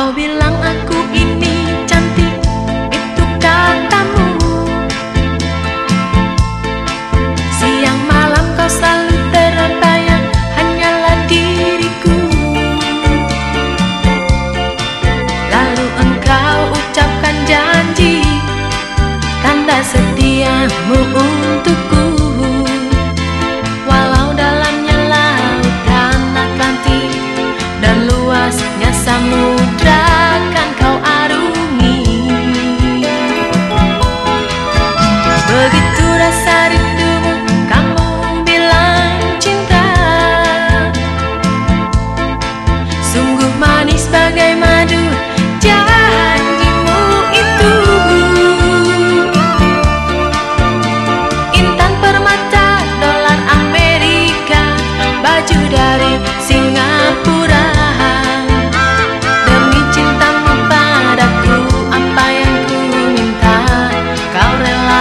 Kau bilang aku ini cantik Itu katamu. Siang malam kau selalu terbayang Hanyalah diriku. Lalu engkau ucapkan janji Tanda setiamu.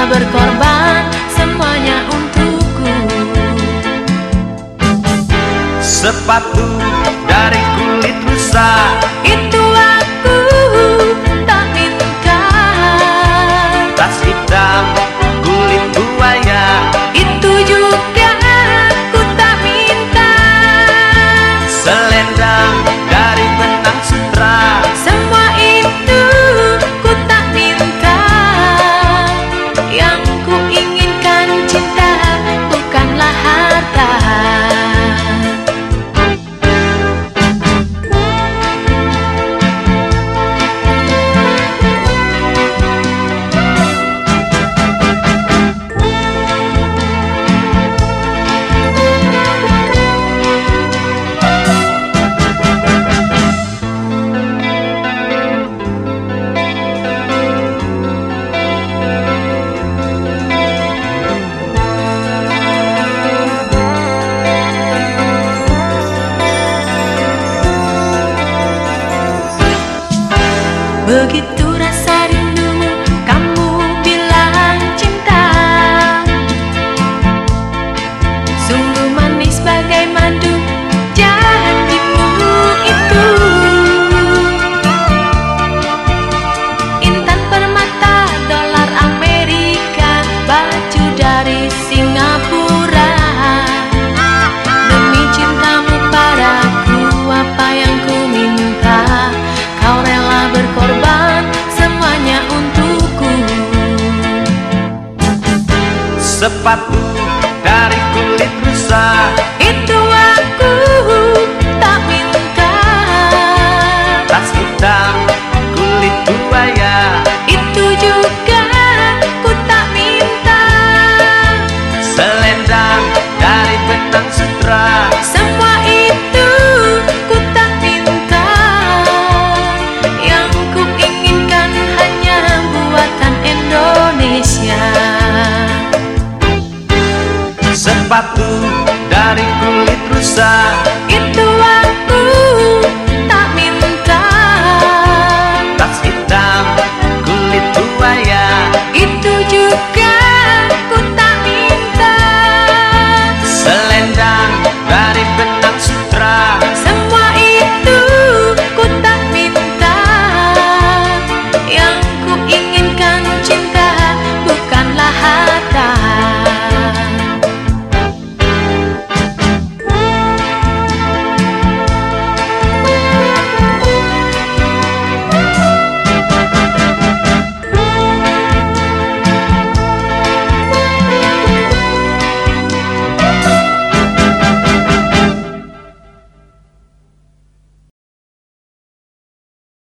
berkorban semuanya untukku. Sepatu sepatu sepatu dari kulit rusa Itu aku